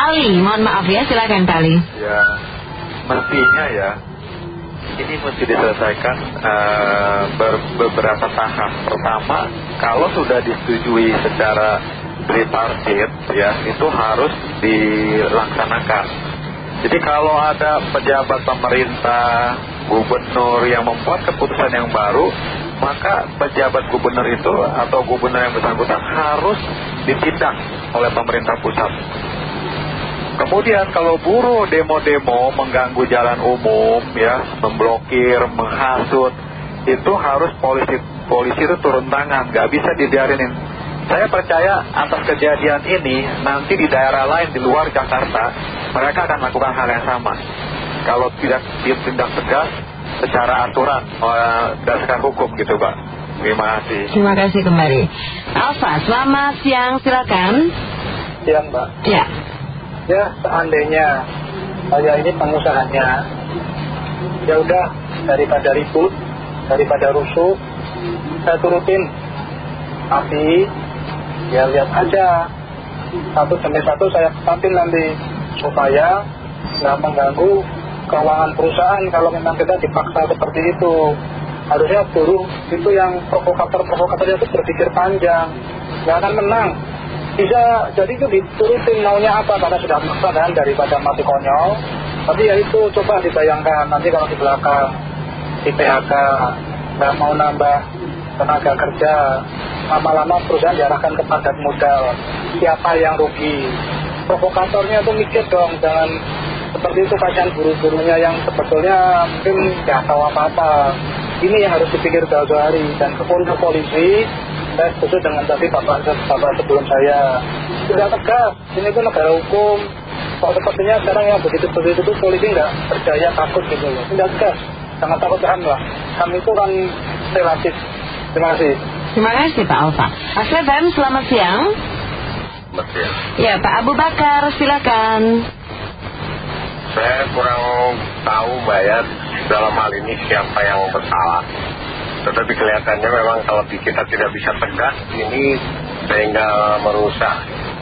Ali, mohon maaf ya, silakan Pak Ali. Ya, mestinya ya, ini mesti diselesaikan uh, ber, beberapa tahap. Pertama, kalau sudah disetujui secara tripartit, ya, itu harus dilaksanakan. Jadi kalau ada pejabat pemerintah, gubernur yang membuat keputusan yang baru, maka pejabat gubernur itu atau gubernur yang bersangkutan harus ditindak oleh pemerintah pusat. Kemudian kalau buruh demo-demo mengganggu jalan umum, ya, memblokir, menghasut, itu harus polisi polisi itu turun tangan, nggak bisa dibiarinin. Saya percaya atas kejadian ini nanti di daerah lain di luar Jakarta mereka akan melakukan hal yang sama. Kalau tidak ditindak tegas, secara aturan uh, dasar hukum gitu Pak. Terima kasih. Terima kasih kembali. Alfa, selamat siang, silakan. Siang Mbak. Ya. Ya, seandainya saya ini pengusahanya, ya udah daripada ribut, daripada rusuh, saya turutin. Tapi, ya lihat aja, satu demi satu saya ketatin nanti supaya nggak mengganggu keuangan perusahaan kalau memang kita dipaksa seperti itu. Harusnya buruh itu yang provokator-provokatornya itu berpikir panjang. Nggak akan menang bisa jadi itu diturutin maunya apa? Karena sudah maksa kan daripada mati konyol. Tapi ya itu coba dibayangkan. Nanti kalau di belakang di PHK nggak mau nambah tenaga kerja lama-lama perusahaan diarahkan ke padat modal. Siapa yang rugi? Provokatornya tuh mikir dong jangan seperti itu kasihan guru-gurunya yang sebetulnya mungkin nggak tahu apa-apa. Ini yang harus dipikir jauh hari dan kepolisian polisi saya setuju dengan tadi bapak, bapak sebelum saya. Sudah tegas ini itu negara hukum. Kok sepertinya sekarang yang begitu-begitu itu polisi nggak percaya takut gitu loh. Tidak tegas sangat takut HAM lah. HAM itu kan relatif. Terima kasih. Terima kasih Pak Alfa. Sleban selamat siang. Selamat siang. Ya Pak Abu Bakar silakan. Saya kurang tahu bayar dalam hal ini siapa yang bersalah. Tetapi kelihatannya memang kalau kita tidak bisa tegas ini sehingga merusak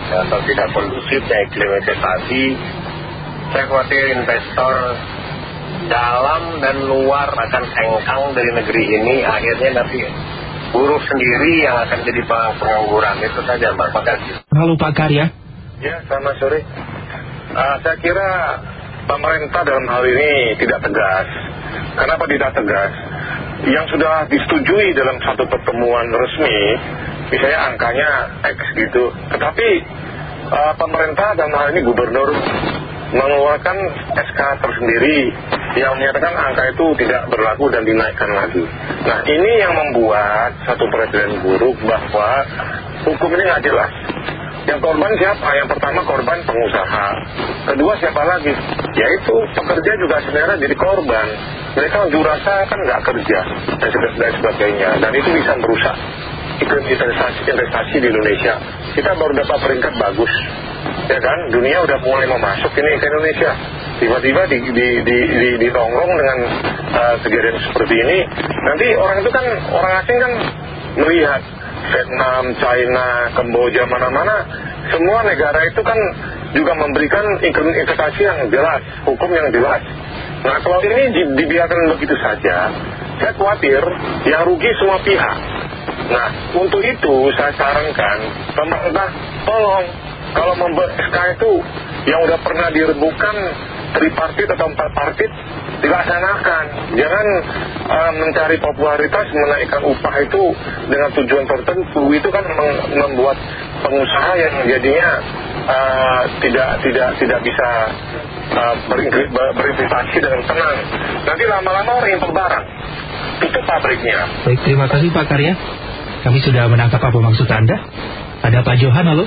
atau tidak kondusifnya iklim investasi. Saya khawatir investor dalam dan luar akan hengkang dari negeri ini akhirnya nanti buruh sendiri yang akan jadi pengangguran itu saja Mbak. Terima kasih. Halo Pak Karya. Ya, selamat sore. Uh, saya kira pemerintah dalam hal ini tidak tegas. Kenapa tidak tegas? Yang sudah disetujui dalam satu pertemuan resmi, misalnya angkanya X gitu. Tetapi uh, pemerintah dalam hal ini gubernur mengeluarkan SK tersendiri yang menyatakan angka itu tidak berlaku dan dinaikkan lagi. Nah ini yang membuat satu presiden buruk bahwa hukum ini nggak jelas. Yang korban siapa? Yang pertama korban pengusaha. Kedua siapa lagi? Yaitu pekerja juga sebenarnya jadi korban. Mereka unjuk rasa kan nggak kerja dan sebagainya. Dan itu bisa merusak iklim investasi, investasi di Indonesia. Kita baru dapat peringkat bagus. Ya kan? Dunia udah mulai mau masuk ini ke Indonesia. Tiba-tiba di, di, di, di, ditongrong dengan uh, kejadian seperti ini. Nanti orang itu kan, orang asing kan melihat Vietnam, China, Kamboja, mana-mana semua negara itu kan juga memberikan investasi yang jelas, hukum yang jelas. Nah kalau ini dibiarkan begitu saja, saya khawatir yang rugi semua pihak. Nah untuk itu saya sarankan pemerintah tolong kalau membuat SK itu yang udah pernah direbukan tripartit atau empat partit dilaksanakan. Jangan uh, mencari popularitas menaikkan upah itu dengan tujuan tertentu itu kan membuat pengusaha yang jadinya uh, tidak tidak tidak bisa uh, berinvestasi dengan tenang. Nanti lama-lama orang impor barang. Itu pabriknya. Baik, terima kasih Pak Karya. Kami sudah menangkap apa maksud Anda. Ada Pak Johan, halo?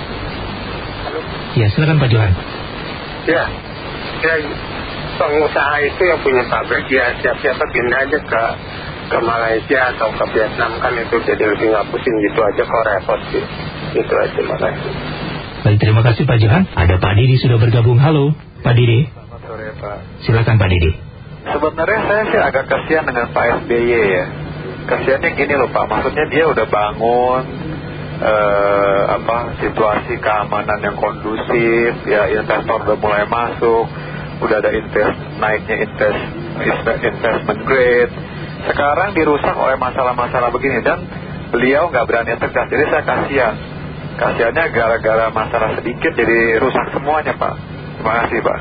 Halo. Ya, silakan Pak Johan. Ya, ya pengusaha itu yang punya pabrik ya siap-siap pindah aja ke ke Malaysia atau ke Vietnam. Kan itu jadi lebih nggak pusing gitu aja kok repot sih. Itu aja terima kasih. Baik terima kasih Pak Johan. Ada Pak Didi sudah bergabung. Halo Pak Didi. Selamat sore Pak. Silakan Pak Didi. Sebenarnya saya sih agak kasihan dengan Pak SBY ya. Kasihannya gini loh Pak. Maksudnya dia udah bangun eh, apa situasi keamanan yang kondusif, ya investor udah mulai masuk, udah ada invest naiknya invest, invest- investment grade. Sekarang dirusak oleh masalah-masalah begini dan beliau nggak berani tegas. Jadi saya kasihan. Kasihannya gara-gara masalah sedikit jadi rusak semuanya Pak. Terima kasih Pak.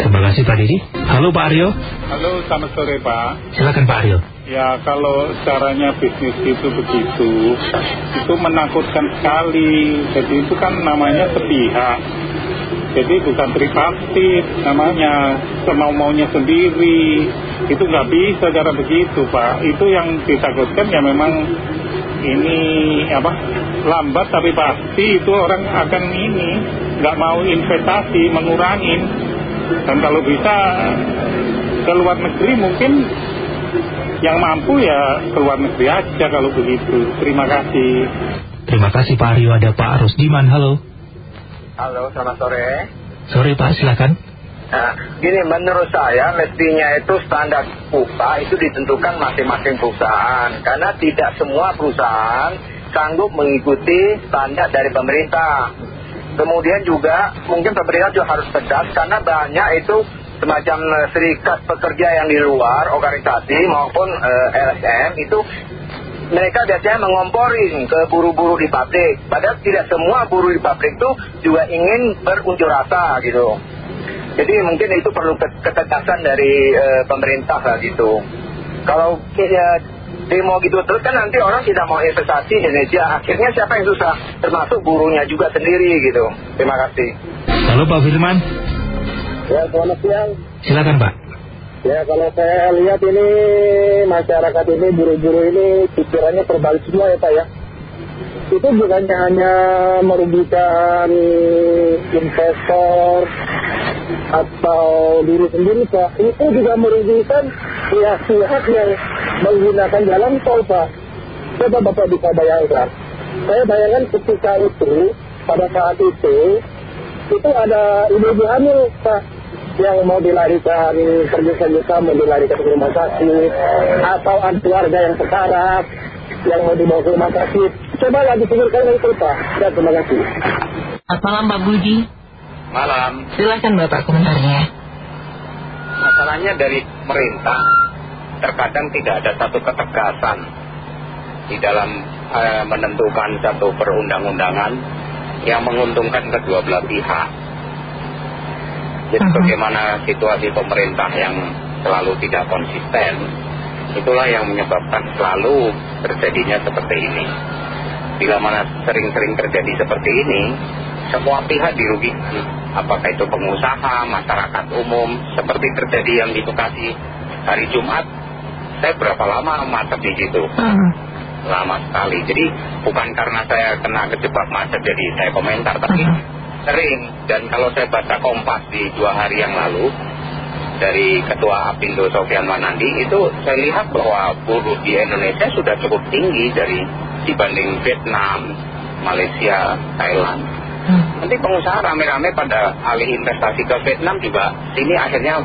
Terima kasih Pak Didi. Halo Pak Aryo. Halo, selamat sore Pak. Silakan Pak Aryo. Ya kalau caranya bisnis itu begitu, itu menakutkan sekali. Jadi itu kan namanya sepihak. Jadi bukan tripartit namanya, semau-maunya sendiri. Itu nggak bisa cara begitu Pak. Itu yang ditakutkan ya memang ini apa lambat tapi pasti itu orang akan ini nggak mau investasi mengurangin dan kalau bisa ke luar negeri mungkin yang mampu ya ke luar negeri aja kalau begitu. Terima kasih. Terima kasih Pak Aryo. Ada Pak Rusdiman. Halo. Halo, selamat sore. Sore Pak, silakan. Nah, gini menurut saya mestinya itu standar upah itu ditentukan masing-masing perusahaan karena tidak semua perusahaan sanggup mengikuti standar dari pemerintah. Kemudian juga mungkin pemerintah juga harus tegas karena banyak itu semacam eh, serikat pekerja yang di luar organisasi maupun eh, LSM itu mereka biasanya mengomporin ke buru-buru di pabrik. Padahal tidak semua buruh di pabrik itu juga ingin berunjuk rasa gitu. Jadi mungkin itu perlu ke- ketegasan dari eh, pemerintah lah gitu. Kalau ya, demo gitu terus kan nanti orang tidak mau investasi di Indonesia. Akhirnya siapa yang susah? Termasuk buruhnya juga sendiri gitu. Terima kasih. Halo Pak Firman. Ya selamat siang. Silakan Pak. Ya kalau saya lihat ini masyarakat ini buru-buru ini pikirannya terbalik semua ya Pak ya. Itu bukannya hanya merugikan investor atau diri sendiri Pak. Itu juga merugikan pihak-pihak yang menggunakan jalan tol Pak. Coba Bapak bisa bayangkan. Saya bayangkan ketika itu, pada saat itu, itu ada ibu-ibu hamil Pak yang mau dilarikan tergesa-gesa mau dilarikan ke rumah sakit atau ada keluarga yang sekarat yang mau dibawa ke rumah sakit coba lagi pikirkan itu Pak ya terima kasih Selamat malam Pak Budi. Malam. Silakan Bapak komentarnya. Masalahnya dari pemerintah terkadang tidak ada satu ketegasan di dalam eh, menentukan satu perundang-undangan yang menguntungkan kedua belah pihak. Jadi bagaimana situasi pemerintah yang selalu tidak konsisten, itulah yang menyebabkan selalu terjadinya seperti ini. Bila mana sering-sering terjadi seperti ini, semua pihak dirugikan. Apakah itu pengusaha, masyarakat umum, seperti terjadi yang di Bekasi hari Jumat, saya berapa lama macet di situ? Hmm. Lama sekali. Jadi bukan karena saya kena kejebak macet jadi saya komentar, tapi Mhm. Sering. Dan kalau saya baca Kompas di dua hari yang lalu, dari Ketua Apindo Sofian Manandi itu saya lihat bahwa buruh di Indonesia sudah cukup tinggi dari dibanding Vietnam, Malaysia, Thailand. Hmm. Nanti pengusaha rame-rame pada alih investasi ke Vietnam juga sini akhirnya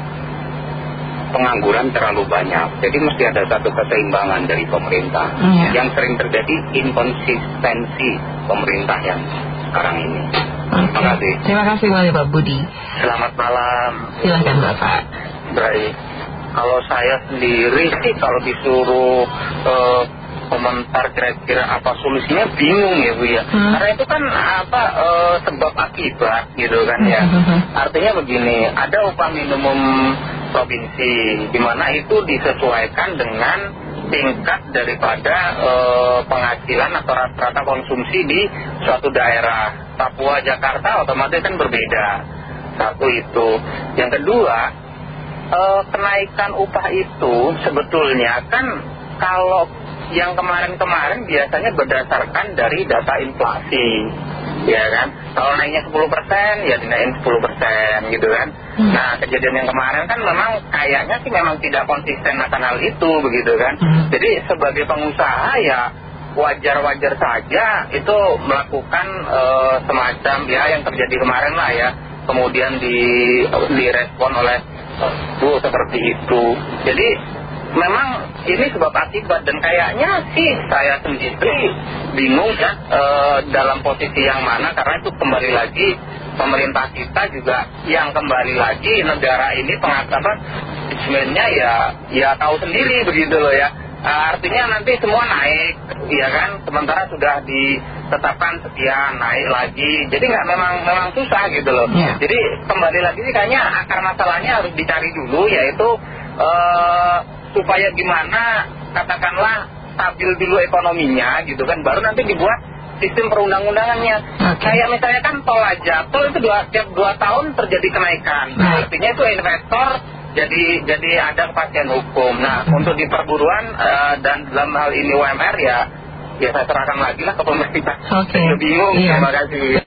pengangguran terlalu banyak. Jadi mesti ada satu keseimbangan dari pemerintah. Iya. Yang sering terjadi inkonsistensi pemerintah yang sekarang ini. Terima kasih. Terima kasih banyak Pak Budi. Selamat malam. Silakan Bapak. Baik. Kalau saya sendiri sih kalau disuruh eh, komentar kira-kira apa solusinya bingung ya Bu ya. Hmm. Karena itu kan apa eh, sebab akibat gitu kan ya. Hmm. Artinya begini, ada upah minimum provinsi di mana itu disesuaikan dengan tingkat daripada eh, penghasilan atau rata-rata konsumsi di suatu daerah. Papua, Jakarta otomatis kan berbeda. Satu itu. Yang kedua, eh, kenaikan upah itu sebetulnya kan kalau yang kemarin-kemarin biasanya berdasarkan dari data inflasi ya kan kalau naiknya 10% ya dinaikin 10% gitu kan Hmm. nah kejadian yang kemarin kan memang kayaknya sih memang tidak konsisten akan hal itu begitu kan Hmm. jadi sebagai pengusaha ya wajar-wajar saja itu melakukan eh, semacam ya yang terjadi kemarin lah ya kemudian di direspon oleh eh, Bu seperti itu jadi memang ini sebab akibat dan kayaknya sih saya sendiri bingung ya eh, dalam posisi yang mana karena itu kembali lagi pemerintah kita juga yang kembali lagi negara ini pengatapan manajemennya ya ya tahu sendiri begitu loh ya. Eh, artinya nanti semua naik ya kan? Sementara sudah ditetapkan sekian naik lagi. Jadi nggak memang memang susah gitu loh. Ya. jadi kembali lagi sih kayaknya akar masalahnya harus dicari dulu yaitu eh supaya gimana katakanlah stabil dulu ekonominya gitu kan. Baru nanti dibuat sistem perundang-undangannya. Kayak misalnya kan tol aja tol itu dua, tiap dua tahun terjadi kenaikan. Baik. artinya itu investor jadi jadi ada kepastian hukum. Nah untuk di perburuan eh, dan dalam hal ini UMR ya ya saya serahkan lagi lah ke pemerintah. Oke. Saya bingung. Iya. terima kasih